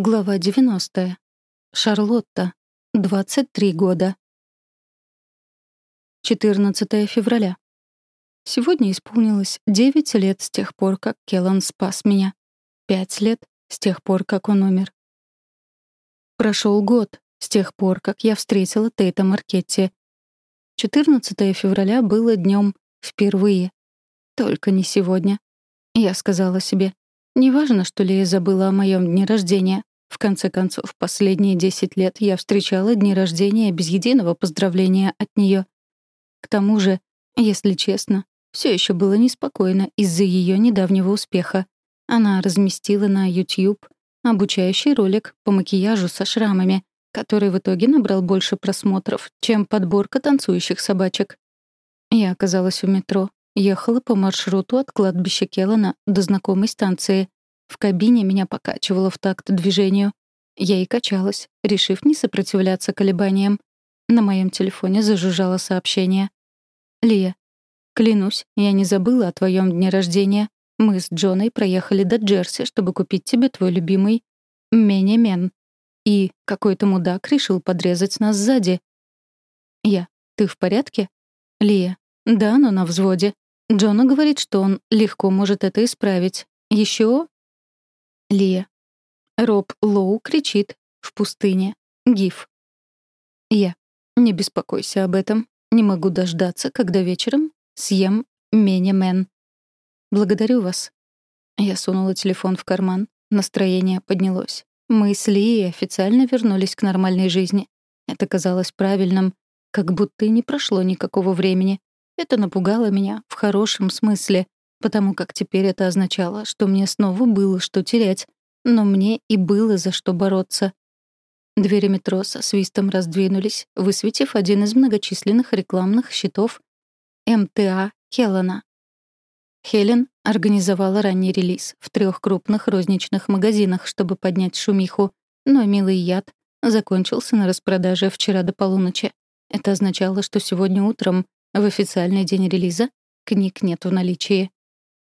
Глава 90. Шарлотта. 23 года. 14 февраля. Сегодня исполнилось 9 лет с тех пор, как Келлан спас меня. 5 лет с тех пор, как он умер. Прошел год с тех пор, как я встретила Тейта Маркетти. 14 февраля было днем впервые. Только не сегодня. Я сказала себе, Неважно, что Лея забыла о моем дне рождения. В конце концов, последние десять лет я встречала дни рождения без единого поздравления от нее. К тому же, если честно, все еще было неспокойно из-за ее недавнего успеха. Она разместила на YouTube обучающий ролик по макияжу со шрамами, который в итоге набрал больше просмотров, чем подборка танцующих собачек. Я оказалась в метро, ехала по маршруту от кладбища Келлана до знакомой станции. В кабине меня покачивало в такт движению. Я и качалась, решив не сопротивляться колебаниям. На моем телефоне зажужжало сообщение. «Лия, клянусь, я не забыла о твоем дне рождения. Мы с Джоной проехали до Джерси, чтобы купить тебе твой любимый Менемен. И какой-то мудак решил подрезать нас сзади. Я. Ты в порядке? Лия. Да, но на взводе. Джона говорит, что он легко может это исправить. Еще Лия. Роб Лоу кричит в пустыне. Гиф. Я. Не беспокойся об этом. Не могу дождаться, когда вечером съем Мене-мен. Благодарю вас. Я сунула телефон в карман. Настроение поднялось. Мы с Лией официально вернулись к нормальной жизни. Это казалось правильным, как будто и не прошло никакого времени. Это напугало меня в хорошем смысле потому как теперь это означало, что мне снова было что терять, но мне и было за что бороться. Двери метро со свистом раздвинулись, высветив один из многочисленных рекламных щитов МТА Хелена. Хелен организовала ранний релиз в трех крупных розничных магазинах, чтобы поднять шумиху, но милый яд закончился на распродаже вчера до полуночи. Это означало, что сегодня утром, в официальный день релиза, книг нет в наличии.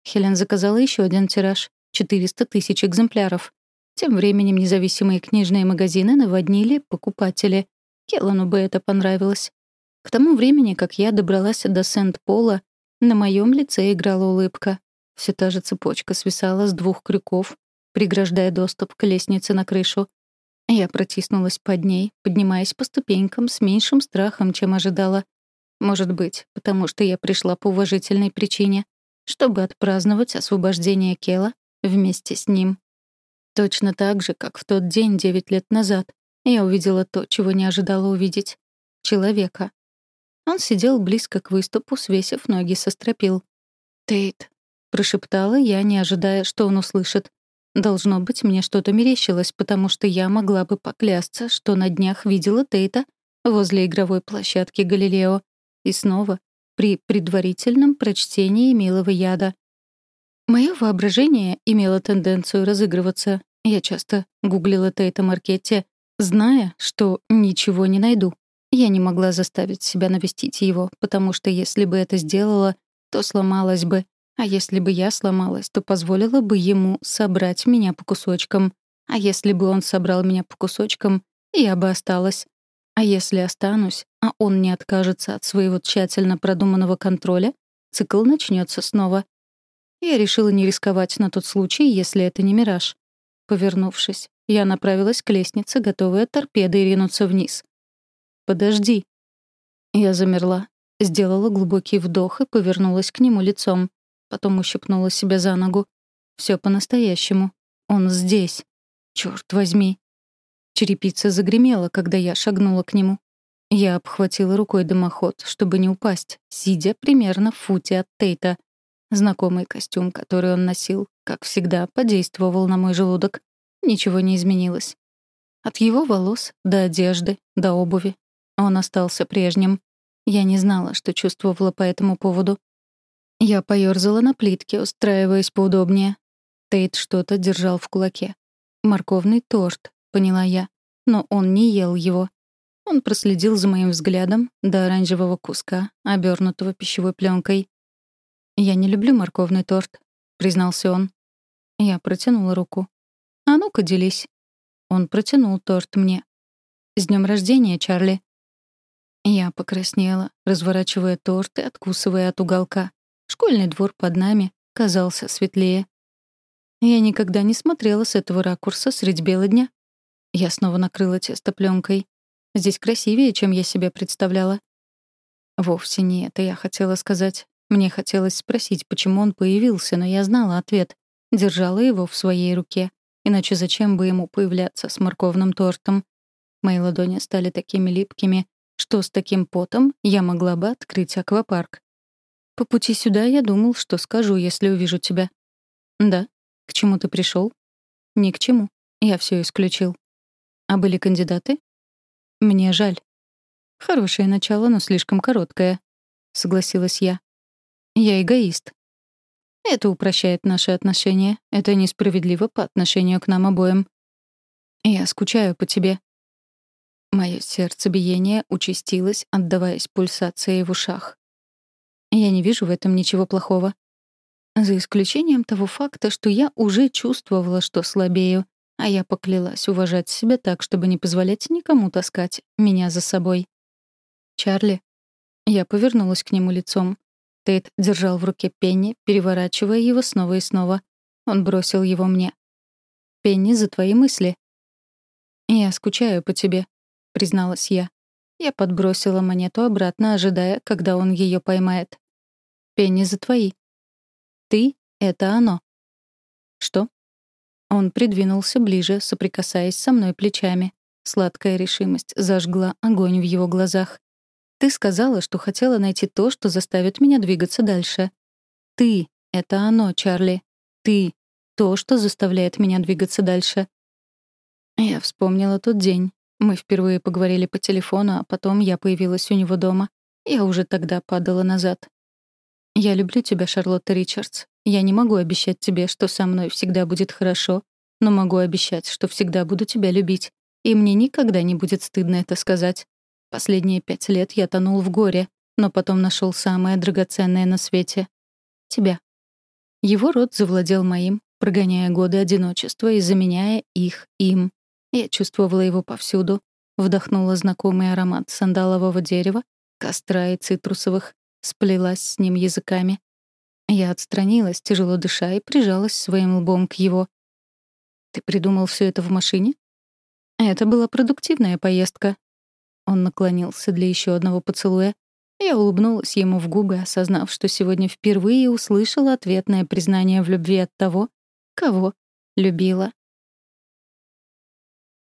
Хелен заказала еще один тираж — 400 тысяч экземпляров. Тем временем независимые книжные магазины наводнили покупатели. Келлану бы это понравилось. К тому времени, как я добралась до Сент-Пола, на моем лице играла улыбка. Все та же цепочка свисала с двух крюков, преграждая доступ к лестнице на крышу. Я протиснулась под ней, поднимаясь по ступенькам с меньшим страхом, чем ожидала. Может быть, потому что я пришла по уважительной причине чтобы отпраздновать освобождение Кела вместе с ним. Точно так же, как в тот день девять лет назад, я увидела то, чего не ожидала увидеть — человека. Он сидел близко к выступу, свесив ноги со стропил. «Тейт», — прошептала я, не ожидая, что он услышит. Должно быть, мне что-то мерещилось, потому что я могла бы поклясться, что на днях видела Тейта возле игровой площадки Галилео. И снова при предварительном прочтении милого яда. Мое воображение имело тенденцию разыгрываться. Я часто гуглила Тейта Маркетти, зная, что ничего не найду. Я не могла заставить себя навестить его, потому что если бы это сделала, то сломалась бы. А если бы я сломалась, то позволила бы ему собрать меня по кусочкам. А если бы он собрал меня по кусочкам, я бы осталась. А если останусь, а он не откажется от своего тщательно продуманного контроля, цикл начнется снова. Я решила не рисковать на тот случай, если это не мираж. Повернувшись, я направилась к лестнице, готовая торпедой ринуться вниз. «Подожди». Я замерла, сделала глубокий вдох и повернулась к нему лицом. Потом ущипнула себя за ногу. Все по-настоящему. Он здесь. Черт возьми. Черепица загремела, когда я шагнула к нему. Я обхватила рукой дымоход, чтобы не упасть, сидя примерно в футе от Тейта. Знакомый костюм, который он носил, как всегда, подействовал на мой желудок. Ничего не изменилось. От его волос до одежды, до обуви. Он остался прежним. Я не знала, что чувствовала по этому поводу. Я поёрзала на плитке, устраиваясь поудобнее. Тейт что-то держал в кулаке. Морковный торт, поняла я. Но он не ел его. Он проследил за моим взглядом до оранжевого куска, обернутого пищевой пленкой. «Я не люблю морковный торт», — признался он. Я протянула руку. «А ну-ка, делись». Он протянул торт мне. «С днем рождения, Чарли!» Я покраснела, разворачивая торт и откусывая от уголка. Школьный двор под нами казался светлее. Я никогда не смотрела с этого ракурса средь бела дня. Я снова накрыла тесто пленкой. Здесь красивее, чем я себе представляла. Вовсе не это я хотела сказать. Мне хотелось спросить, почему он появился, но я знала ответ. Держала его в своей руке. Иначе зачем бы ему появляться с морковным тортом? Мои ладони стали такими липкими, что с таким потом я могла бы открыть аквапарк. По пути сюда я думал, что скажу, если увижу тебя. Да. К чему ты пришел? Ни к чему. Я все исключил. А были кандидаты? Мне жаль. Хорошее начало, но слишком короткое, согласилась я. Я эгоист. Это упрощает наши отношения. Это несправедливо по отношению к нам обоим. Я скучаю по тебе. Моё сердцебиение участилось, отдаваясь пульсации в ушах. Я не вижу в этом ничего плохого. За исключением того факта, что я уже чувствовала, что слабею, а я поклялась уважать себя так, чтобы не позволять никому таскать меня за собой. «Чарли». Я повернулась к нему лицом. Тейт держал в руке Пенни, переворачивая его снова и снова. Он бросил его мне. «Пенни, за твои мысли». «Я скучаю по тебе», — призналась я. Я подбросила монету обратно, ожидая, когда он ее поймает. «Пенни, за твои». «Ты — это оно». «Что?» Он придвинулся ближе, соприкасаясь со мной плечами. Сладкая решимость зажгла огонь в его глазах. Ты сказала, что хотела найти то, что заставит меня двигаться дальше. Ты — это оно, Чарли. Ты — то, что заставляет меня двигаться дальше. Я вспомнила тот день. Мы впервые поговорили по телефону, а потом я появилась у него дома. Я уже тогда падала назад. Я люблю тебя, Шарлотта Ричардс. Я не могу обещать тебе, что со мной всегда будет хорошо, но могу обещать, что всегда буду тебя любить. И мне никогда не будет стыдно это сказать. Последние пять лет я тонул в горе, но потом нашел самое драгоценное на свете — тебя. Его рот завладел моим, прогоняя годы одиночества и заменяя их им. Я чувствовала его повсюду, вдохнула знакомый аромат сандалового дерева, костра и цитрусовых, сплелась с ним языками. Я отстранилась, тяжело дыша, и прижалась своим лбом к его. «Ты придумал все это в машине?» «Это была продуктивная поездка», он наклонился для еще одного поцелуя. Я улыбнулась ему в губы, осознав, что сегодня впервые услышала ответное признание в любви от того, кого любила.